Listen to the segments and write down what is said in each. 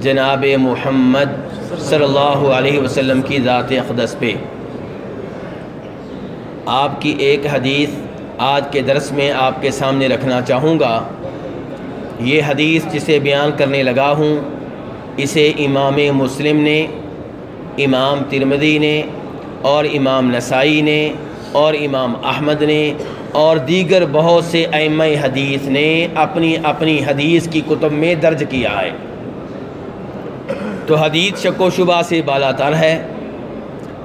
جناب محمد صلی اللہ علیہ وسلم کی ذات اقدس پہ۔ آپ کی ایک حدیث آج کے درس میں آپ کے سامنے رکھنا چاہوں گا۔ یہ حدیث جسے بیان کرنے لگا ہوں، اسے امام مسلم نے، امام ترمدی نے، اور امام نسائی نے، اور امام احمد نے، اور دیگر بہت سے ائمہ حدیث نے اپنی اپنی حدیث کی کتب میں درج کیا ہے۔ تو حدیث شک و شبہ سے بالا تر ہے۔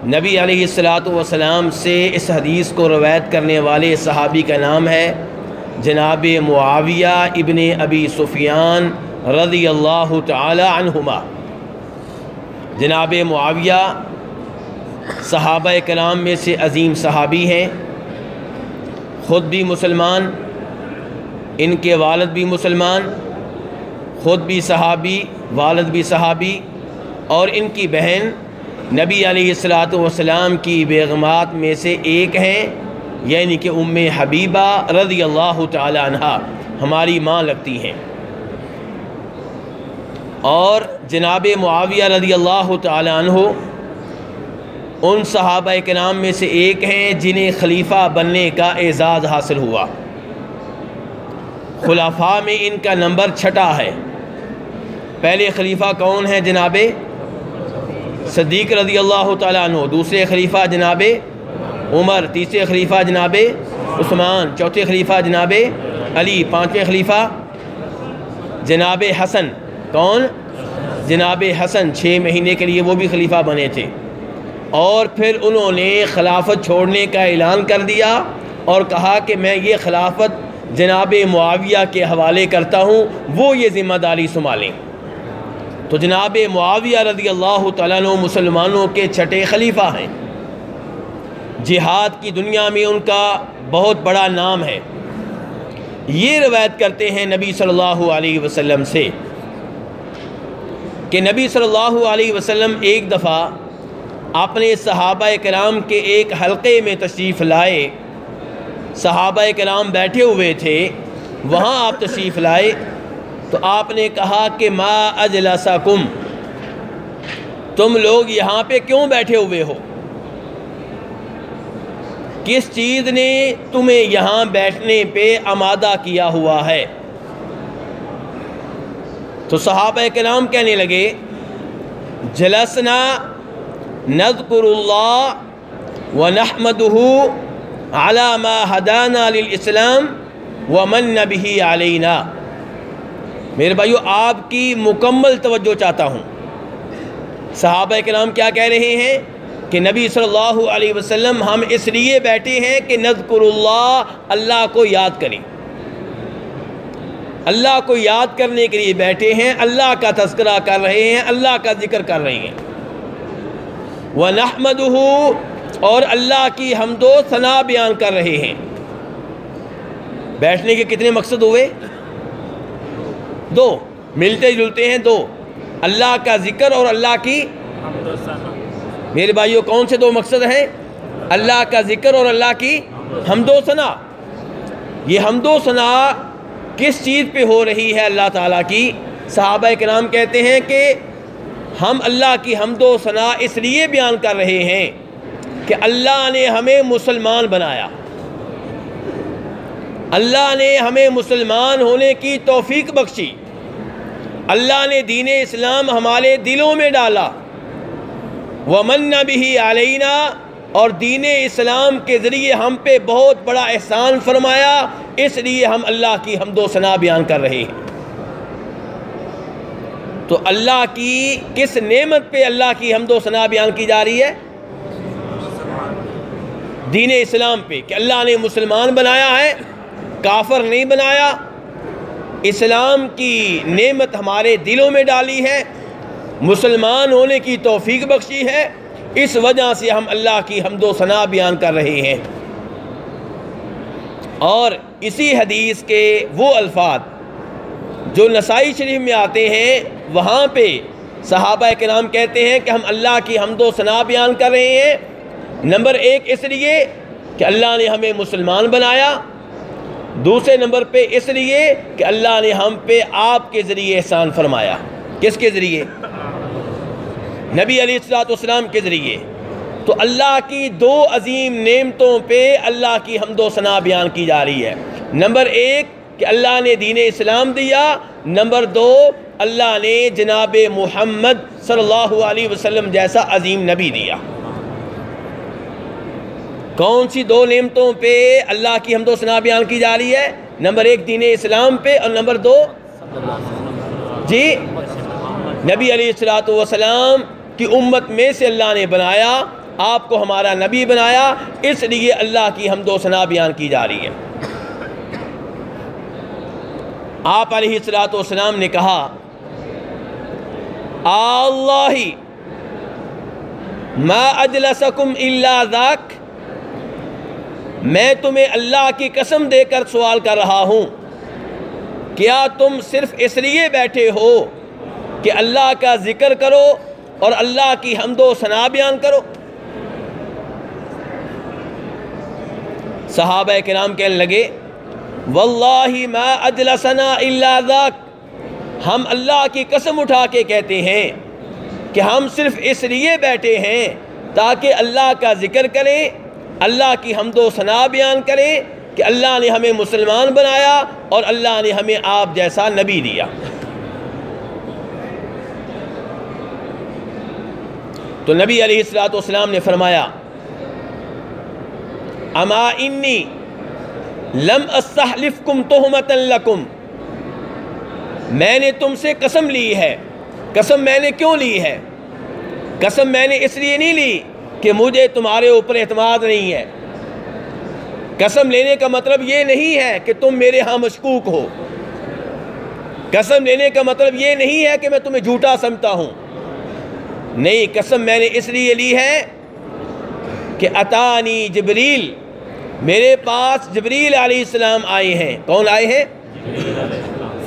نبی علیہ السلاۃ وسلام سے اس حدیث کو روایت کرنے والے صحابی کا نام ہے جناب معاویہ ابن ابی سفیان رضی اللہ تعالی عنہما۔ جناب معاویہ صحابہ کلام میں سے عظیم صحابی ہیں۔ خود بھی مسلمان، ان کے والد بھی مسلمان، خود بھی صحابی، والد بھی صحابی اور ان کی بہن نبی علیہ السلاۃ والسلام کی بیگمات میں سے ایک ہیں یعنی کہ ام حبیبہ رضی اللہ تعالی عنہ ہماری ماں لگتی ہیں۔ اور جناب معاویہ رضی اللہ تعالی عنہ، ان صحابہ کے نام میں سے ایک ہیں جنہیں خلیفہ بننے کا اعزاز حاصل ہوا۔ خلافہ میں ان کا نمبر چھٹا ہے۔ پہلے خلیفہ کون ہیں جناب؟ صدیق رضی اللہ تعالیٰ عنہ، دوسرے خلیفہ جناب عمر، تیسرے خلیفہ جناب عثمان، چوتھے خلیفہ جناب علی، پانچویں خلیفہ جناب حسن۔ کون؟ جناب حسن، چھ مہینے کے لیے وہ بھی خلیفہ بنے تھے۔ اور پھر انہوں نے خلافت چھوڑنے کا اعلان کر دیا اور کہا کہ میں یہ خلافت جناب معاویہ کے حوالے کرتا ہوں، وہ یہ ذمہ داری سنبھالیں۔ تو جناب معاویہ رضی اللہ تعالیٰ عنہ مسلمانوں کے چھٹے خلیفہ ہیں۔ جہاد کی دنیا میں ان کا بہت بڑا نام ہے۔ یہ روایت کرتے ہیں نبی صلی اللہ علیہ وسلم سے کہ نبی صلی اللہ علیہ وسلم ایک دفعہ اپنے صحابہ کرام کے ایک حلقے میں تشریف لائے۔ صحابہ کرام بیٹھے ہوئے تھے، وہاں آپ تشریف لائے۔ تو آپ نے کہا کہ ما اجلسکم، تم لوگ یہاں پہ کیوں بیٹھے ہوئے ہو؟ کس چیز نے تمہیں یہاں بیٹھنے پہ آمادہ کیا ہوا ہے؟ تو صحابہ کرام کہنے لگے، جلسنا نذکر اللہ و نحمد علامہ حدانہ للاسلام ومن نبی علینا۔ میرے بھائیو، آپ کی مکمل توجہ چاہتا ہوں۔ صحابہ کرام کیا کہہ رہے ہیں کہ نبی صلی اللہ علیہ وسلم، ہم اس لیے بیٹھے ہیں کہ نذکر اللہ اللہ کو یاد کریں۔ اللہ کو یاد کرنے کے لیے بیٹھے ہیں، اللہ کا تذکرہ کر رہے ہیں، اللہ کا ذکر کر رہے ہیں۔ وہ نحمد اور اللہ کی حمد و ثنا بیان کر رہے ہیں۔ بیٹھنے کے کتنے مقصد ہوئے؟ دو، ملتے جلتے ہیں دو۔ اللہ کا ذکر اور اللہ کی میرے بھائیوں کون سے دو مقصد ہیں؟ اللہ کا ذکر اور اللہ کی حمد و ثنا۔ یہ حمد و ثنا کس چیز پہ ہو رہی ہے؟ اللہ تعالیٰ کی۔ صحابہ کرام کہتے ہیں کہ ہم اللہ کی حمد و ثنا اس لیے بیان کر رہے ہیں کہ اللہ نے ہمیں مسلمان بنایا۔ اللہ نے ہمیں مسلمان ہونے کی توفیق بخشی۔ اللہ نے دین اسلام ہمارے دلوں میں ڈالا۔ ومن بھی علینہ اور دین اسلام کے ذریعے ہم پہ بہت بڑا احسان فرمایا، اس لیے ہم اللہ کی حمد و ثنا بیان کر رہے ہیں۔ تو اللہ کی کس نعمت پہ اللہ کی حمد و ثنا بیان کی جا رہی ہے؟ دین اسلام پہ، کہ اللہ نے مسلمان بنایا ہے، کافر نہیں بنایا اسلام کی نعمت ہمارے دلوں میں ڈالی ہے، مسلمان ہونے کی توفیق بخشی ہے، اس وجہ سے ہم اللہ کی حمد و ثنا بیان کر رہے ہیں۔ اور اسی حدیث کے وہ الفاظ جو نسائی شریف میں آتے ہیں، وہاں پہ صحابہ کے نام کہتے ہیں کہ ہم اللہ کی حمد و ثنا بیان کر رہے ہیں۔ نمبر ایک اس لیے کہ اللہ نے ہمیں مسلمان بنایا۔ دوسرے نمبر پہ اس لیے کہ اللہ نے ہم پہ آپ کے ذریعے احسان فرمایا۔ کس کے ذریعے؟ نبی علیہ السلاۃ والسلام کے ذریعے۔ تو اللہ کی دو عظیم نعمتوں پہ اللہ کی حمد و ثنا بیان کی جا رہی ہے۔ نمبر ایک، کہ اللہ نے دین اسلام دیا۔ نمبر دو، اللہ نے جناب محمد صلی اللہ علیہ وسلم جیسا عظیم نبی دیا۔ کون سی دو نعمتوں پہ اللہ کی حمد و ثنا بیان کی جا رہی ہے؟ نمبر ایک دین اسلام پہ اور نمبر دو جی نبی علیہ السلاۃ والسلام کی امت میں سے اللہ نے بنایا، آپ کو ہمارا نبی بنایا، اس لیے اللہ کی حمد و ثنا بیان کی جا رہی ہے۔ آپ علیہ السلاۃ والسلام نے کہا اللہ ما اجلسکم الا ذاک میں تمہیں اللہ کی قسم دے کر سوال کر رہا ہوں۔ کیا تم صرف اس لیے بیٹھے ہو کہ اللہ کا ذکر کرو اور اللہ کی حمد و ثنا بیان کرو؟ صحابہ کرام کہنے لگے، واللہ ما اجلسنا الا ذاک۔ ہم اللہ کی قسم اٹھا کے کہتے ہیں کہ ہم صرف اس لیے بیٹھے ہیں تاکہ اللہ کا ذکر کریں اللہ کی حمد و ثنا بیان کریں کہ اللہ نے ہمیں مسلمان بنایا اور اللہ نے ہمیں آپ جیسا نبی دیا۔ تو نبی علیہ السلاۃ والسلام نے فرمایا، اما انی لم استحلفکم تہمتا لکم میں نے تم سے قسم لی ہے۔ قسم میں نے کیوں لی ہے؟ قسم میں نے اس لیے نہیں لی کہ مجھے تمہارے اوپر اعتماد نہیں ہے۔ قسم لینے کا مطلب یہ نہیں ہے کہ تم میرے ہاں مشکوک ہو۔ قسم لینے کا مطلب یہ نہیں ہے کہ میں تمہیں جھوٹا سمجھتا ہوں۔ نہیں قسم میں نے اس لیے لی ہے کہ اتانی جبریل میرے پاس جبریل علیہ السلام آئے ہیں۔ کون آئے ہیں؟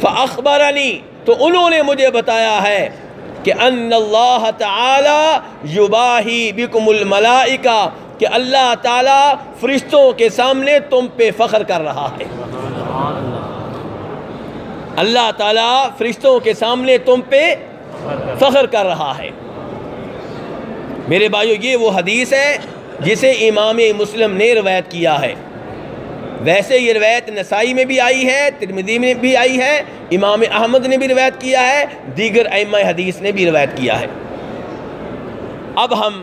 فاخبرنی تو انہوں نے مجھے بتایا ہے۔ کہ ان اللہ تعالی یباہی بکم الملائکہ، کہ اللہ تعالی فرشتوں کے سامنے تم پہ فخر کر رہا ہے۔ اللہ تعالی فرشتوں کے سامنے تم پہ فخر کر رہا ہے۔ میرے بھائیو، یہ وہ حدیث ہے جسے امام مسلم نے روایت کیا ہے۔ ویسے یہ روایت نسائی میں بھی آئی ہے ترمدی میں بھی آئی ہے، امام احمد نے بھی روایت کیا ہے، دیگر ائمہ حدیث نے بھی روایت کیا ہے۔ اب ہم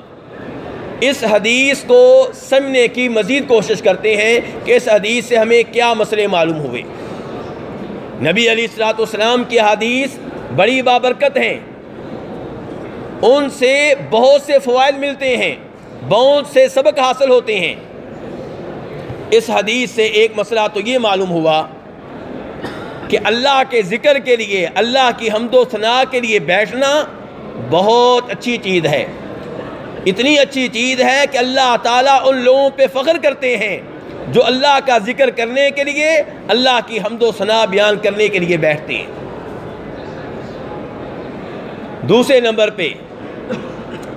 اس حدیث کو سمجھنے کی مزید کوشش کرتے ہیں کہ اس حدیث سے ہمیں کیا مسئلے معلوم ہوئے۔ نبی علیہ السلاۃ والسلام کی حدیث بڑی بابرکت ہیں۔ ان سے بہت سے فوائد ملتے ہیں، بہت سے سبق حاصل ہوتے ہیں۔ اس حدیث سے ایک مسئلہ تو یہ معلوم ہوا کہ اللہ کے ذکر کے لیے، اللہ کی حمد و ثناء کے لیے بیٹھنا بہت اچھی چیز ہے۔ اتنی اچھی چیز ہے کہ اللہ تعالیٰ ان لوگوں پہ فخر کرتے ہیں جو اللہ کا ذکر کرنے کے لیے، اللہ کی حمد و ثناء بیان کرنے کے لیے بیٹھتے ہیں۔ دوسرے نمبر پہ،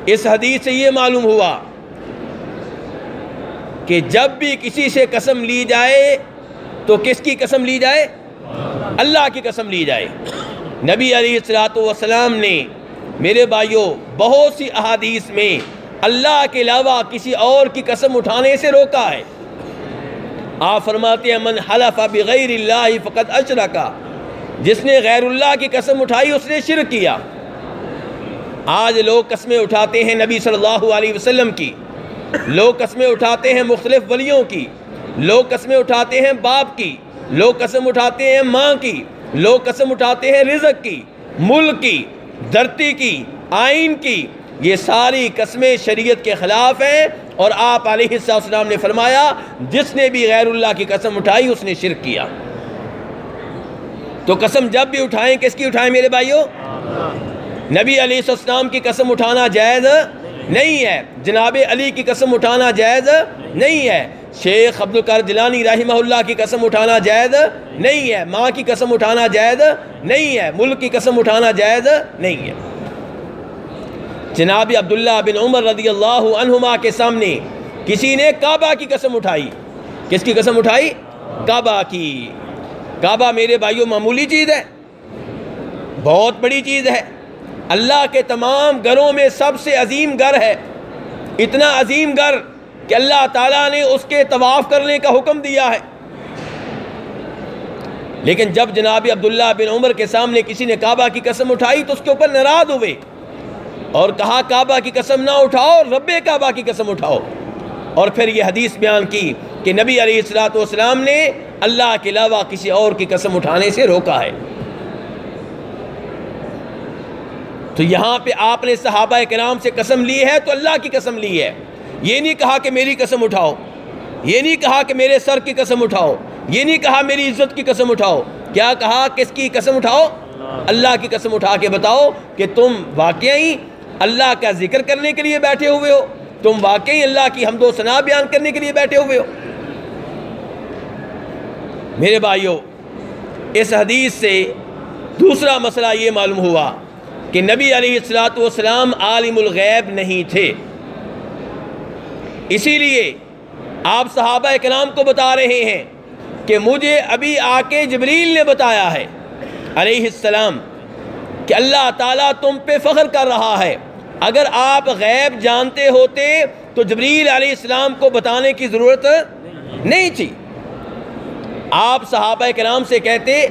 اس حدیث سے یہ معلوم ہوا کہ جب بھی کسی سے قسم لی جائے تو کس کی قسم لی جائے؟ اللہ کی قسم لی جائے۔ نبی علیہ السلاۃ والسلام نے میرے بھائیوں بہت سی احادیث میں اللہ کے علاوہ کسی اور کی قسم اٹھانے سے روکا ہے۔ آپ فرماتے ہیں، من حلف بغیر اللہ فقط اشرکا جس نے غیر اللہ کی قسم اٹھائی، اس نے شرک کیا۔ آج لوگ قسمیں اٹھاتے ہیں نبی صلی اللہ علیہ وسلم کی۔ لوگ قسمیں اٹھاتے ہیں مختلف ولیوں کی، لوگ قسمیں اٹھاتے ہیں باپ کی، لوگ قسم اٹھاتے ہیں ماں کی، لوگ قسم اٹھاتے ہیں رزق کی، ملک کی، دھرتی کی، آئین کی۔ یہ ساری قسمیں شریعت کے خلاف ہیں اور آپ علیہ السلام نے فرمایا، جس نے بھی غیر اللہ کی قسم اٹھائی، اس نے شرک کیا۔ تو قسم جب بھی اٹھائیں، کس کی اٹھائیں میرے بھائیوں؟ نبی علیہ السلام کی قسم اٹھانا جائز نہیں ہے۔ جناب علی کی قسم اٹھانا جائز نہیں ہے۔ شیخ عبد القر جلانی رحمہ اللہ کی قسم اٹھانا جائز نہیں ہے۔ ماں کی قسم اٹھانا جائز نہیں ہے۔ ملک کی قسم اٹھانا جائز نہیں ہے۔ جناب عبداللہ بن عمر رضی اللہ عنہما کے سامنے کسی نے کعبہ کی قسم اٹھائی۔ کس کی قسم اٹھائی؟ کعبہ کی۔ کعبہ میرے بھائیوں معمولی چیز ہے۔ بہت بڑی چیز ہے۔ اللہ کے تمام گھروں میں سب سے عظیم گھر ہے۔ اتنا عظیم گھر کہ اللہ تعالیٰ نے اس کے طواف کرنے کا حکم دیا ہے۔ لیکن جب جناب عبداللہ بن عمر کے سامنے کسی نے کعبہ کی قسم اٹھائی تو اس کے اوپر ناراض ہوئے اور کہا، کعبہ کی قسم نہ اٹھاؤ رب کعبہ کی قسم اٹھاؤ۔ اور پھر یہ حدیث بیان کی کہ نبی علیہ السلاۃ والسلام نے اللہ کے علاوہ کسی اور کی قسم اٹھانے سے روکا ہے۔ تو یہاں پہ آپ نے صحابہ کرام سے قسم لی ہے تو اللہ کی قسم لی ہے۔ یہ نہیں کہا کہ میری قسم اٹھاؤ۔ یہ نہیں کہا کہ میرے سر کی قسم اٹھاؤ۔ یہ نہیں کہا میری عزت کی قسم اٹھاؤ۔ کیا کہا؟ کس کی قسم اٹھاؤ؟ اللہ کی قسم اٹھا کے بتاؤ کہ تم واقعی اللہ کا ذکر کرنے کے لیے بیٹھے ہوئے ہو۔ تم واقعی اللہ کی حمد و ثنا بیان کرنے کے لیے بیٹھے ہوئے ہو۔ میرے بھائیوں اس حدیث سے دوسرا مسئلہ یہ معلوم ہوا۔ کہ نبی علیہ السلاۃ والسلام عالم الغیب نہیں تھے۔ اسی لیے آپ صحابہ کلام کو بتا رہے ہیں کہ مجھے ابھی آ کے جبریل نے بتایا ہے علیہ السلام کہ اللہ تعالیٰ تم پہ فخر کر رہا ہے۔ اگر آپ غیب جانتے ہوتے تو جبریل علیہ السلام کو بتانے کی ضرورت نہیں تھی۔ آپ صحابہ کرام سے کہتے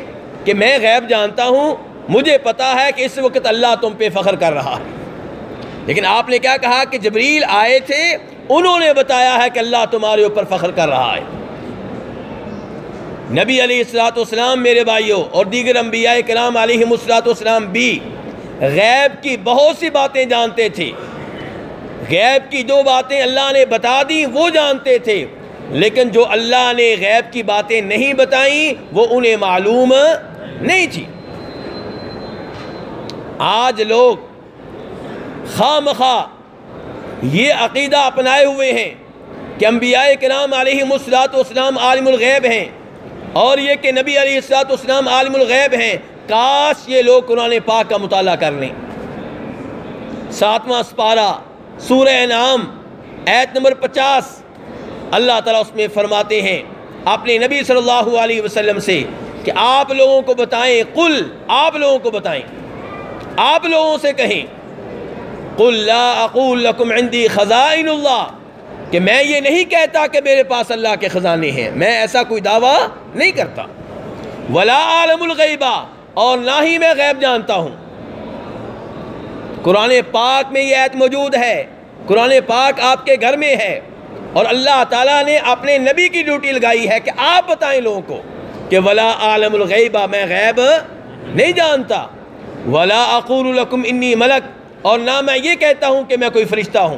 کہ میں غیب جانتا ہوں مجھے پتا ہے کہ اس وقت اللہ تم پہ فخر کر رہا۔ ہے لیکن آپ نے کیا کہا کہ جبریل آئے تھے، انہوں نے بتایا ہے کہ اللہ تمہارے اوپر فخر کر رہا ہے۔ نبی علیہ السلاۃ والسلام میرے بھائیوں اور دیگر انبیاء کرام علیہ السلاۃ والسلام بھی غیب کی بہت سی باتیں جانتے تھے۔ غیب کی جو باتیں اللہ نے بتا دی، وہ جانتے تھے۔ لیکن جو اللہ نے غیب کی باتیں نہیں بتائیں، وہ انہیں معلوم نہیں تھی۔ آج لوگ خواہ مخواہ یہ عقیدہ اپنائے ہوئے ہیں کہ انبیاء کرام علیہ السلاۃ والسلام عالم الغیب ہیں اور یہ کہ نبی علیہ السلاۃ والسلام عالم الغیب ہیں۔ کاش یہ لوگ قرآن پاک کا مطالعہ کر لیں۔ ساتواں سپارہ، سورہ انعام، ایت نمبر پچاس۔ اللہ تعالیٰ اس میں فرماتے ہیں اپنے نبی صلی اللہ علیہ وسلم سے کہ آپ لوگوں کو بتائیں، قل آپ لوگوں کو بتائیں۔ آپ لوگوں سے کہیں، قل لا اقول لکم عندی خزائن اللہ، کہ میں یہ نہیں کہتا کہ میرے پاس اللہ کے خزانے ہیں، میں ایسا کوئی دعویٰ نہیں کرتا۔ ولا عالم الغیبہ اور نہ ہی میں غیب جانتا ہوں۔ قرآن پاک میں یہ ایت موجود ہے، قرآن پاک آپ کے گھر میں ہے، اور اللہ تعالیٰ نے اپنے نبی کی ڈیوٹی لگائی ہے کہ آپ بتائیں لوگوں کو کہ ولا عالم الغیبہ میں غیب نہیں جانتا۔ ولا اقول لکم انی ملک اور نہ میں یہ کہتا ہوں کہ میں کوئی فرشتہ ہوں۔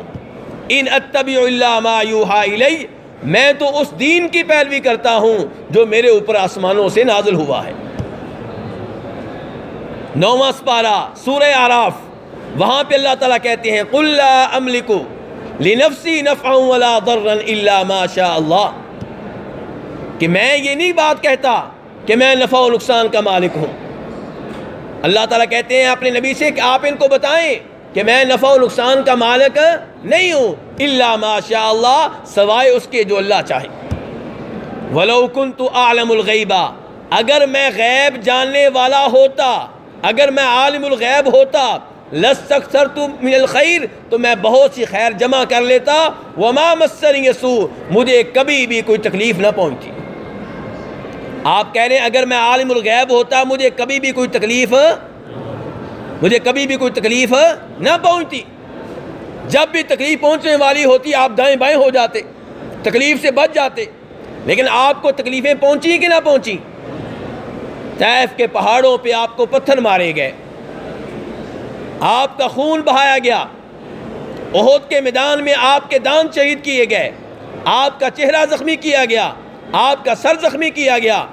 ان اتبع اللہ ما یوحا الی میں تو اس دین کی پیروی کرتا ہوں جو میرے اوپر آسمانوں سے نازل ہوا ہے۔ نواں سپارہ، سورہ آراف وہاں پہ اللہ تعالیٰ کہتے ہیں، قل لا لنفسی نفعا ولا ضرا الا ما شاء اللہ کہ میں یہ نہیں بات کہتا کہ میں نفع و نقصان کا مالک ہوں۔ اللہ تعالیٰ کہتے ہیں اپنے نبی سے کہ آپ ان کو بتائیں کہ میں نفع و نقصان کا مالک نہیں ہوں اللہ ماشاء اللہ سوائے اس کے جو اللہ چاہے۔ ولو کنت عالم الغیبہ اگر میں غیب جاننے والا ہوتا، اگر میں عالم الغیب ہوتا لذ اکثر تو من الخیر تو میں بہت سی خیر جمع کر لیتا۔ وما مسر یسو مجھے کبھی بھی کوئی تکلیف نہ پہنچی آپ کہہ رہے ہیں اگر میں عالم الغیب ہوتا مجھے کبھی بھی کوئی تکلیف، مجھے کبھی بھی کوئی تکلیف نہ پہنچتی۔ جب بھی تکلیف پہنچنے والی ہوتی آپ دائیں بائیں ہو جاتے، تکلیف سے بچ جاتے، لیکن آپ کو تکلیفیں پہنچی کہ نہ پہنچی طیف کے پہاڑوں پہ آپ کو پتھر مارے گئے۔ آپ کا خون بہایا گیا۔ عہد کے میدان میں آپ کے دان شہید کیے گئے۔ آپ کا چہرہ زخمی کیا گیا۔ آپ کا سر زخمی کیا گیا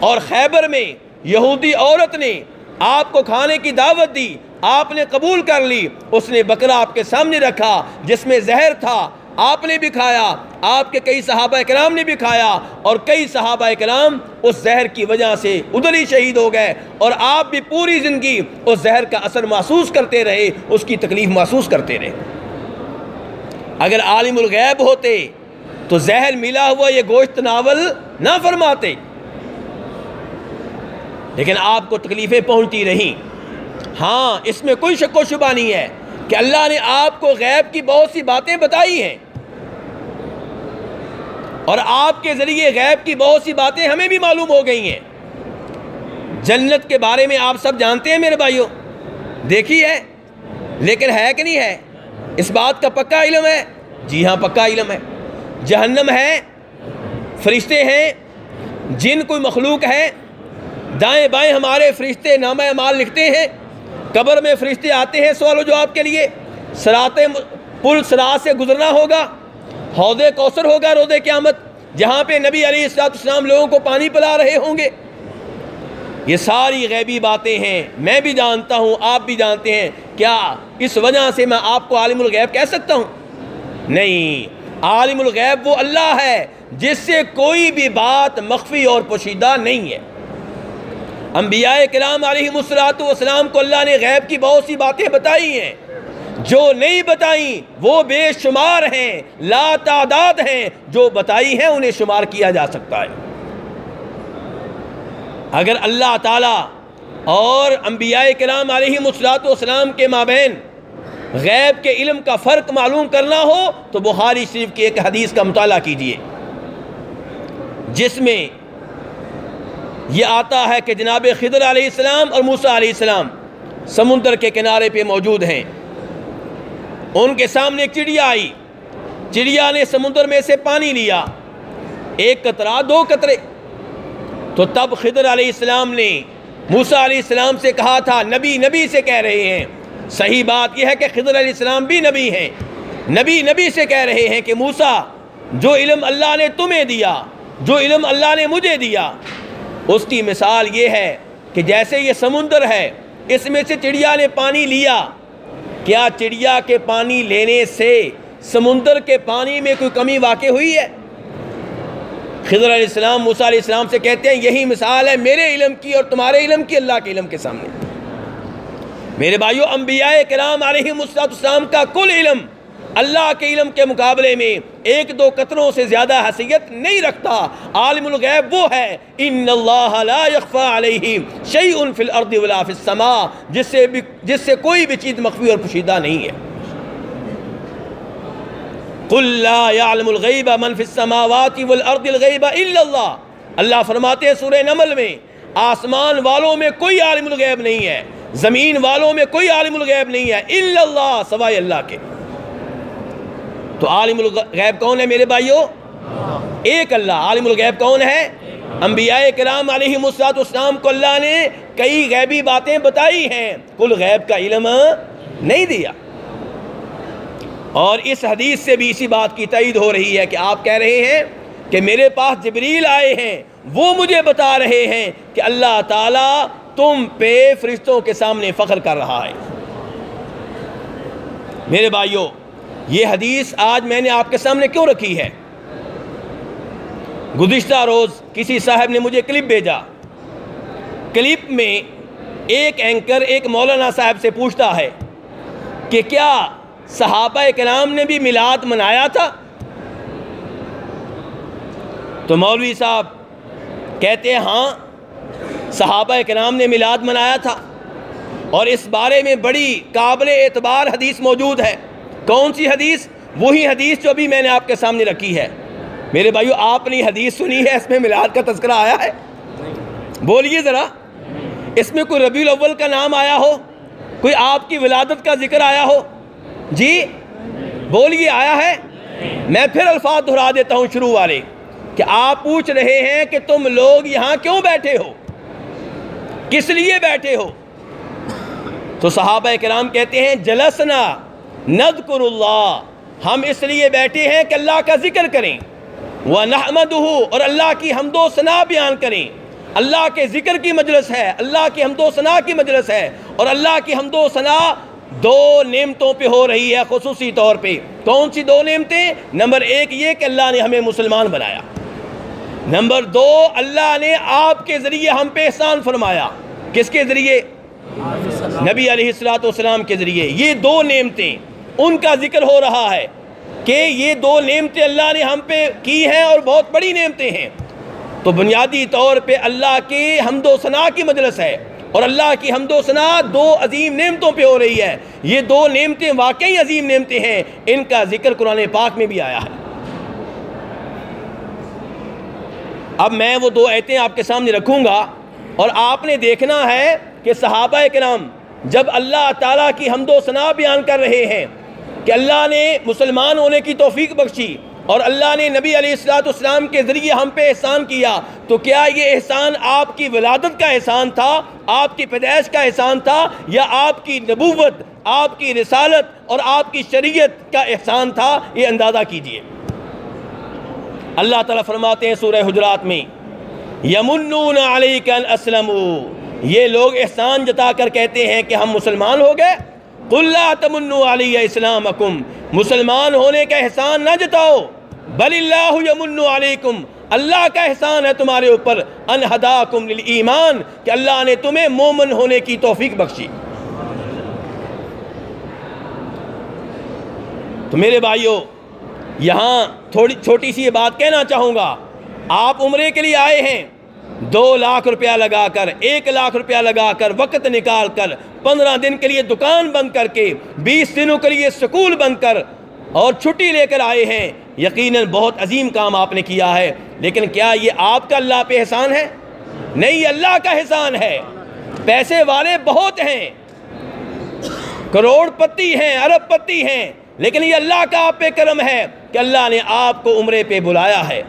اور خیبر میں یہودی عورت نے آپ کو کھانے کی دعوت دی، آپ نے قبول کر لی، اس نے بکرا آپ کے سامنے رکھا، جس میں زہر تھا، آپ نے بھی کھایا، آپ کے کئی صحابہ کرام نے بھی کھایا اور کئی صحابہ کرام اس زہر کی وجہ سے ادھر ہی شہید ہو گئے اور آپ بھی پوری زندگی اس زہر کا اثر محسوس کرتے رہے، اس کی تکلیف محسوس کرتے رہے۔ اگر عالم الغیب ہوتے تو زہر ملا ہوا یہ گوشت ناول نہ فرماتے۔ لیکن آپ کو تکلیفیں پہنچتی رہیں۔ ہاں اس میں کوئی شک و شبہ نہیں ہے کہ اللہ نے آپ کو غیب کی بہت سی باتیں بتائی ہیں۔ اور آپ کے ذریعے غیب کی بہت سی باتیں ہمیں بھی معلوم ہو گئی ہیں۔ جنت کے بارے میں آپ سب جانتے ہیں میرے بھائیوں۔ دیکھی ہے لیکن ہے کہ نہیں ہے؟ اس بات کا پکا علم ہے۔ جی ہاں پکا علم ہے۔ جہنم ہے، فرشتے ہیں، جن کوئی مخلوق ہے، دائیں بائیں ہمارے فرشتے نامہ مال لکھتے ہیں، قبر میں فرشتے آتے ہیں سوال و جواب کے لیے، سرات پل سرات سے گزرنا ہوگا، حوض کوثر ہوگا روز قیامت، جہاں پہ نبی علیہ السلاط اسلام لوگوں کو پانی پلا رہے ہوں گے۔ یہ ساری غیبی باتیں ہیں، میں بھی جانتا ہوں، آپ بھی جانتے ہیں، کیا اس وجہ سے میں آپ کو عالم الغیب کہہ سکتا ہوں؟ نہیں۔ عالم الغیب وہ اللہ ہے، جس سے کوئی بھی بات مخفی اور پوشیدہ نہیں ہے۔ انبیاء کرام علیہ مسلاط والسلام کو اللہ نے غیب کی بہت سی باتیں بتائی ہیں۔ جو نہیں بتائیں، وہ بے شمار ہیں، لا تعداد ہیں۔ جو بتائی ہیں، انہیں شمار کیا جا سکتا ہے۔ اگر اللہ تعالی اور انبیاء کرام علیہ مسلاط والسلام کے مابین غیب کے علم کا فرق معلوم کرنا ہو تو بخاری شریف کی ایک حدیث کا مطالعہ کیجیے جس میں یہ آتا ہے کہ جناب خضر علیہ السلام اور موسیٰ علیہ السلام سمندر کے کنارے پہ موجود ہیں۔ ان کے سامنے ایک چڑیا آئی۔ چڑیا نے سمندر میں سے پانی لیا۔ ایک قطرہ، دو قطرے۔ تو تب خضر علیہ السلام نے موسیٰ علیہ السلام سے کہا تھا، نبی نبی سے کہہ رہے ہیں۔ صحیح بات یہ ہے کہ خضر علیہ السلام بھی نبی ہیں۔ نبی نبی سے کہہ رہے ہیں کہ موسیٰ، جو علم اللہ نے تمہیں دیا، جو علم اللہ نے مجھے دیا۔ اس کی مثال یہ ہے کہ جیسے یہ سمندر ہے، اس میں سے چڑیا نے پانی لیا۔ کیا چڑیا کے پانی لینے سے سمندر کے پانی میں کوئی کمی واقع ہوئی ہے؟ خضر علیہ السلام، موسیٰ علیہ السلام سے کہتے ہیں، یہی مثال ہے میرے علم کی اور تمہارے علم کی، اللہ کے علم کے سامنے۔ میرے بھائیو، انبیاء کرام علیہ السلام کا کل علم اللہ کے علم کے مقابلے میں ایک دو قطروں سے زیادہ حیثیت نہیں رکھتا۔ عالم الغیب وہ ہے، ان اللہ لا يخفى علیہ شیء فی الارض ولا فی السماء، جس سے بھی جس سے کوئی بھی چیز مخفی اور پوشیدہ نہیں ہے۔ قل لا يعلم الغیب من فی السماوات والارض الغیب الا اللہ۔ اللہ فرماتے ہیں سورہ نمل میں، آسمان والوں میں کوئی عالم الغیب نہیں ہے۔ زمین والوں میں کوئی عالم الغیب نہیں ہے الا اللہ، سوائے اللہ کے۔ تو عالم الغیب کون ہے میرے بھائیو؟ ایک اللہ۔ عالم الغیب کون ہے؟ انبیاء کرام علیہ مسلاط اسلام کو اللہ نے کئی غیبی باتیں بتائی ہیں۔ کل غیب کا علم نہیں دیا۔ اور اس حدیث سے بھی اسی بات کی تعید ہو رہی ہے کہ آپ کہہ رہے ہیں کہ میرے پاس جبریل آئے ہیں، وہ مجھے بتا رہے ہیں کہ اللہ تعالیٰ تم پہ فرشتوں کے سامنے فخر کر رہا ہے۔ میرے بھائیوں یہ حدیث آج میں نے آپ کے سامنے کیوں رکھی ہے؟ گزشتہ روز کسی صاحب نے مجھے کلپ بھیجا۔ کلپ میں ایک اینکر ایک مولانا صاحب سے پوچھتا ہے کہ کیا صحابہ کرام نے بھی میلاد منایا تھا؟ تو مولوی صاحب کہتے ہیں ہاں صحابہ کرام نے میلاد منایا تھا اور اس بارے میں بڑی قابل اعتبار حدیث موجود ہے۔ کون سی حدیث؟ وہی حدیث جو ابھی میں نے آپ کے سامنے رکھی ہے۔ میرے بھائیو، آپ نے حدیث سنی ہے، اس میں میلاد کا تذکرہ آیا ہے۔ بولیے ذرا، اس میں کوئی ربیع الاول کا نام آیا ہو؟ کوئی آپ کی ولادت کا ذکر آیا ہو؟ جی بولیے، آیا ہے؟ میں پھر الفاظ دہرا دیتا ہوں شروع والے کہ آپ پوچھ رہے ہیں کہ تم لوگ یہاں کیوں بیٹھے ہو؟ کس لیے بیٹھے ہو؟ تو صحابہ کرام کہتے ہیں، جلسنا نذکر اللہ، ہم اس لیے بیٹھے ہیں کہ اللہ کا ذکر کریں۔ وہ نحمد اور اللہ کی حمد و ثنا بیان کریں۔ اللہ کے ذکر کی مجلس ہے، اللہ کی حمد و ثنا کی مجلس ہے۔ اور اللہ کی حمد و ثنا دو نعمتوں پہ ہو رہی ہے، خصوصی طور پہ۔ کون سی دو نعمتیں؟ نمبر ایک یہ کہ اللہ نے ہمیں مسلمان بنایا۔ نمبر دو، اللہ نے آپ کے ذریعے ہم پہ احسان فرمایا۔ کس کے ذریعے؟ نبی علیہ السلاۃ والسلام کے ذریعے۔ یہ دو نعمتیں ان کا ذکر ہو رہا ہے کہ یہ دو نعمتیں اللہ نے ہم پہ کی ہیں اور بہت بڑی نعمتیں ہیں۔ تو بنیادی طور پہ اللہ کی حمد و ثناء کی مجلس ہے اور اللہ کی حمد و ثناء دو عظیم نعمتوں پہ ہو رہی ہے۔ یہ دو نعمتیں واقعی عظیم نعمتیں ہیں۔ ان کا ذکر قرآن پاک میں بھی آیا ہے۔ اب میں وہ دو ایتیں آپ کے سامنے رکھوں گا۔ اور آپ نے دیکھنا ہے کہ صحابہ کرام جب اللہ تعالیٰ کی حمد و ثناء بیان کر رہے ہیں کہ اللہ نے مسلمان ہونے کی توفیق بخشی اور اللہ نے نبی علیہ السلاۃ والسلام کے ذریعے ہم پہ احسان کیا، تو کیا یہ احسان آپ کی ولادت کا احسان تھا؟ آپ کی پیدائش کا احسان تھا؟ یا آپ کی نبوت، آپ کی رسالت اور آپ کی شریعت کا احسان تھا؟ یہ اندازہ کیجیے۔ اللہ تعالیٰ فرماتے ہیں سورہ حجرات میں یمنون علیک ان اسلموا یہ لوگ احسان جتا کر کہتے ہیں کہ ہم مسلمان ہو گئے۔ قل لا تمنوا علی اسلامکم۔ مسلمان ہونے کا احسان نہ جتاؤ۔ بل اللہ یمن علیکم۔ اللہ کا احسان ہے تمہارے اوپر۔ ان ہداکم للایمان۔ کہ اللہ نے تمہیں مومن ہونے کی توفیق بخشی۔ تو میرے بھائیوں یہاں تھوڑی چھوٹی سی یہ بات کہنا چاہوں گا۔ آپ عمرے کے لیے آئے ہیں۔ دو لاکھ روپیہ لگا کر، ایک لاکھ روپیہ لگا کر وقت نکال کر، پندرہ دن کے لیے دکان بند کر کے، بیس دنوں کے لیے سکول بند کر اور چھٹی لے کر آئے ہیں۔ یقیناً بہت عظیم کام آپ نے کیا ہے۔ لیکن کیا یہ آپ کا اللہ پہ احسان ہے؟ نہیں اللہ کا احسان ہے۔ پیسے والے بہت ہیں۔ کروڑ پتی ہیں، ارب پتی ہیں۔ لیکن یہ اللہ کا آپ پہ کرم ہے کہ اللہ نے آپ کو عمرے پہ بلایا ہے۔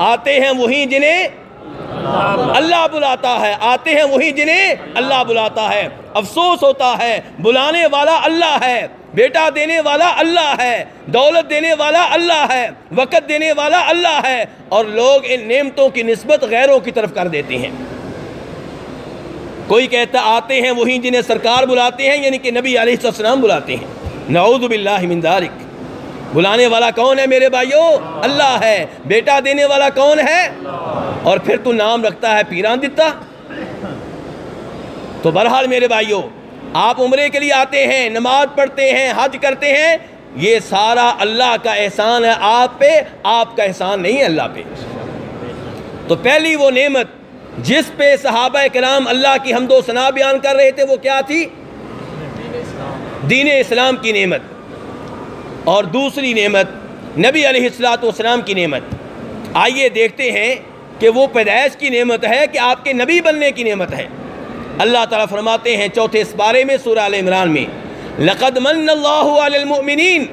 آتے ہیں وہی جنہیں اللہ بلاتا ہے، آتے ہیں وہی جنہیں اللہ بلاتا ہے۔ افسوس ہوتا ہے، بلانے والا اللہ ہے، بیٹا دینے والا اللہ ہے، دولت دینے والا اللہ ہے، وقت دینے والا اللہ ہے۔ اور لوگ ان نعمتوں کی نسبت غیروں کی طرف کر دیتے ہیں۔ کوئی کہتا آتے ہیں وہی جنہیں سرکار بلاتے ہیں یعنی کہ نبی علیہ السلام بلاتے ہیں۔ نعوذ باللہ من ذالک۔ بلانے والا کون ہے میرے بھائیوں؟ اللہ ہے۔ بیٹا دینے والا کون ہے؟ اور پھر تو نام رکھتا ہے، پیران دیتا تو بہرحال میرے بھائیوں، آپ عمرے کے لیے آتے ہیں، نماز پڑھتے ہیں، حج کرتے ہیں، یہ سارا اللہ کا احسان ہے آپ پہ۔ آپ کا احسان نہیں ہے اللہ پہ۔ تو پہلی وہ نعمت جس پہ صحابہ کرام اللہ کی حمد و ثنا بیان کر رہے تھے، وہ کیا تھی؟ دین اسلام کی نعمت۔ اور دوسری نعمت نبی علیہ السلاۃ والسلام کی نعمت۔ آئیے دیکھتے ہیں کہ وہ پیدائش کی نعمت ہے کہ آپ کے نبی بننے کی نعمت ہے۔ اللہ تعالیٰ فرماتے ہیں چوتھے اس بارے میں سورہ عال عمران میں، لقد من اللہ علی المؤمنین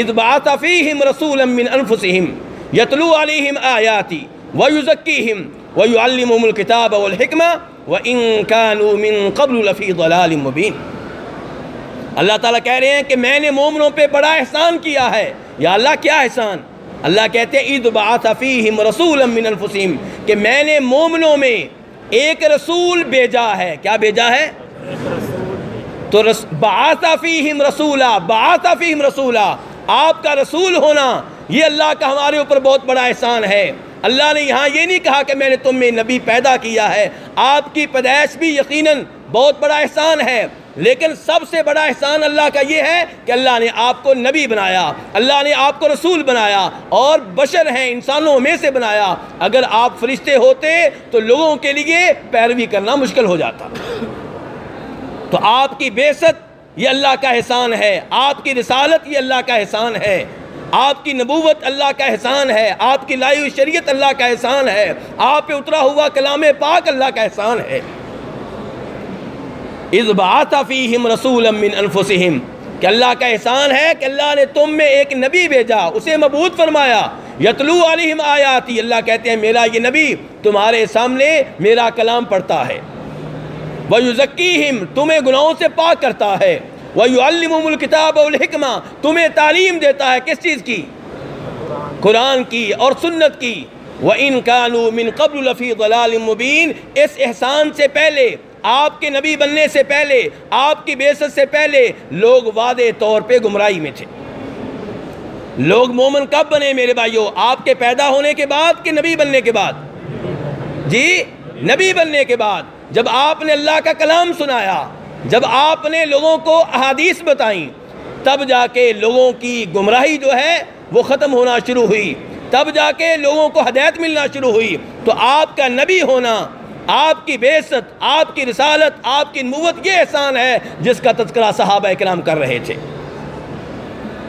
اذ بعث فیہم رسولا من انفسہم یتلو علیہم آیاتی ویزکیہم ویعلمہم الکتاب والحکمہ وَإِن كَانُوا مِن قَبْلُ لَفِي ضَلَالٍ مُبِينٍ اللہ تعالیٰ کہہ رہے ہیں کہ میں نے مومنوں پہ بڑا احسان کیا ہے۔ یا اللہ، کیا احسان؟ اللہ کہتے ہیں عید بعث فیہم رسولا من انفسہم کہ میں نے مومنوں میں ایک رسول بھیجا ہے۔ کیا بھیجا ہے؟ تو بعث فیہم رسولا، بعث فیہم رسولا، آپ کا رسول ہونا، یہ اللہ کا ہمارے اوپر بہت بڑا احسان ہے۔ اللہ نے یہاں یہ نہیں کہا کہ میں نے تم میں نبی پیدا کیا ہے۔ آپ کی پیدائش بھی یقیناً بہت بڑا احسان ہے۔ لیکن سب سے بڑا احسان اللہ کا یہ ہے کہ اللہ نے آپ کو نبی بنایا، اللہ نے آپ کو رسول بنایا اور بشر ہیں، انسانوں میں سے بنایا۔ اگر آپ فرشتے ہوتے تو لوگوں کے لیے پیروی کرنا مشکل ہو جاتا۔ تو آپ کی بیست یہ اللہ کا احسان ہے، آپ کی رسالت یہ اللہ کا احسان ہے۔ آپ کی نبوت اللہ کا احسان ہے، آپ کی لائی شریعت اللہ کا احسان ہے۔ آپ پہ اترا ہوا کلام پاک اللہ کا احسان ہے۔ اذبات فیہم رسول من انفسہم کہ اللہ کا احسان ہے کہ اللہ نے تم میں ایک نبی بھیجا، اسے مبعوث فرمایا۔ یتلو علیہم آیاتی، اللہ کہتے ہیں، میرا یہ نبی تمہارے سامنے میرا کلام پڑھتا ہے۔ وَيُزَكِّيهِمْ تمہیں گناہوں سے پاک کرتا ہے۔ وَيُعَلِّمُهُمُ الْكِتَابَ وَالْحِكْمَةِ تمہیں تعلیم دیتا ہے کس چیز کی؟ قرآن کی اور سنت کی۔ وَإِن كَانُوا مِن قَبْلُ لَفِي ضَلَالٍ مُبِينٍ، اس احسان سے پہلے آپ کے نبی بننے سے پہلے، آپ کی بیست سے پہلے لوگ وعدے طور پہ گمراہی میں تھے۔ لوگ مومن کب بنے میرے بھائیوں آپ کے پیدا ہونے کے بعد کہ نبی بننے کے بعد؟ جی نبی بننے کے بعد۔ جب آپ نے اللہ کا کلام سنایا، جب آپ نے لوگوں کو احادیث بتائیں، تب جا کے لوگوں کی گمراہی جو ہے، وہ ختم ہونا شروع ہوئی۔ تب جا کے لوگوں کو ہدایت ملنا شروع ہوئی۔ تو آپ کا نبی ہونا آپ کی بیست آپ کی رسالت، آپ کی نبوت یہ احسان ہے جس کا تذکرہ صحابہ اکرام کر رہے تھے۔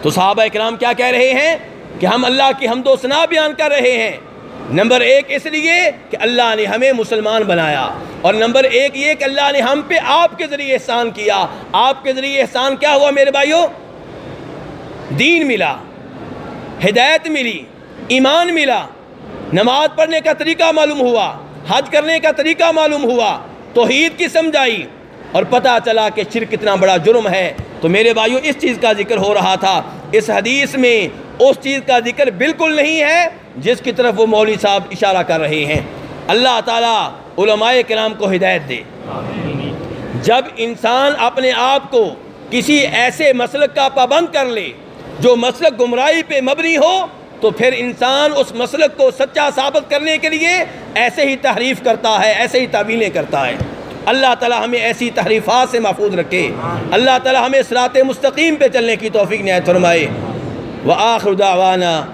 تو صحابہ اکرام کیا کہہ رہے ہیں؟ کہ ہم اللہ کی حمد و ثنا بیان کر رہے ہیں۔ نمبر ایک اس لیے کہ اللہ نے ہمیں مسلمان بنایا۔ اور نمبر ایک یہ کہ اللہ نے ہم پہ آپ کے ذریعے احسان کیا۔ آپ کے ذریعے احسان کیا ہوا میرے بھائیوں؟ دین ملا، ہدایت ملی، ایمان ملا۔ نماز پڑھنے کا طریقہ معلوم ہوا۔ حج کرنے کا طریقہ معلوم ہوا، توحید کی سمجھائی اور پتہ چلا کہ شرک کتنا بڑا جرم ہے۔ تو میرے بھائیوں اس چیز کا ذکر ہو رہا تھا۔ اس حدیث میں اس چیز کا ذکر بالکل نہیں ہے جس کی طرف وہ مولوی صاحب اشارہ کر رہے ہیں۔ اللہ تعالیٰ علماء کرام کو ہدایت دے۔ جب انسان اپنے آپ کو کسی ایسے مسلک کا پابند کر لے جو مسلک گمراہی پہ مبنی ہو تو پھر انسان اس مسلک کو سچا ثابت کرنے کے لیے ایسے ہی تحریف کرتا ہے، ایسے ہی تعویلیں کرتا ہے۔ اللہ تعالیٰ ہمیں ایسی تحریفات سے محفوظ رکھے۔ اللہ تعالیٰ ہمیں صراط مستقیم پہ چلنے کی توفیق نہایت فرمائے۔ وآخر دعوانا